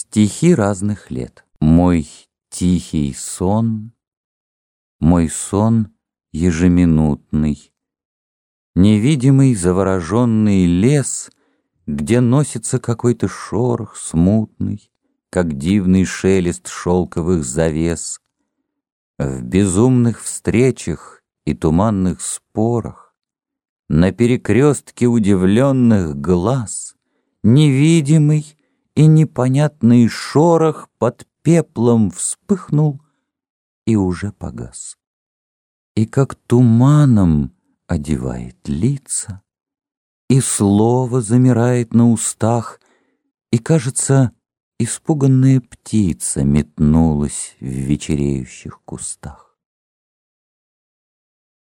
Стихи разных лет. Мой тихий сон, Мой сон ежеминутный, Невидимый завороженный лес, Где носится какой-то шорох смутный, Как дивный шелест шелковых завес. В безумных встречах и туманных спорах, На перекрестке удивленных глаз, Невидимый и непонятный шорох под пеплом вспыхнул и уже погас. И как туманом одевает лица, и слово замирает на устах, и, кажется, испуганная птица метнулась в вечереющих кустах.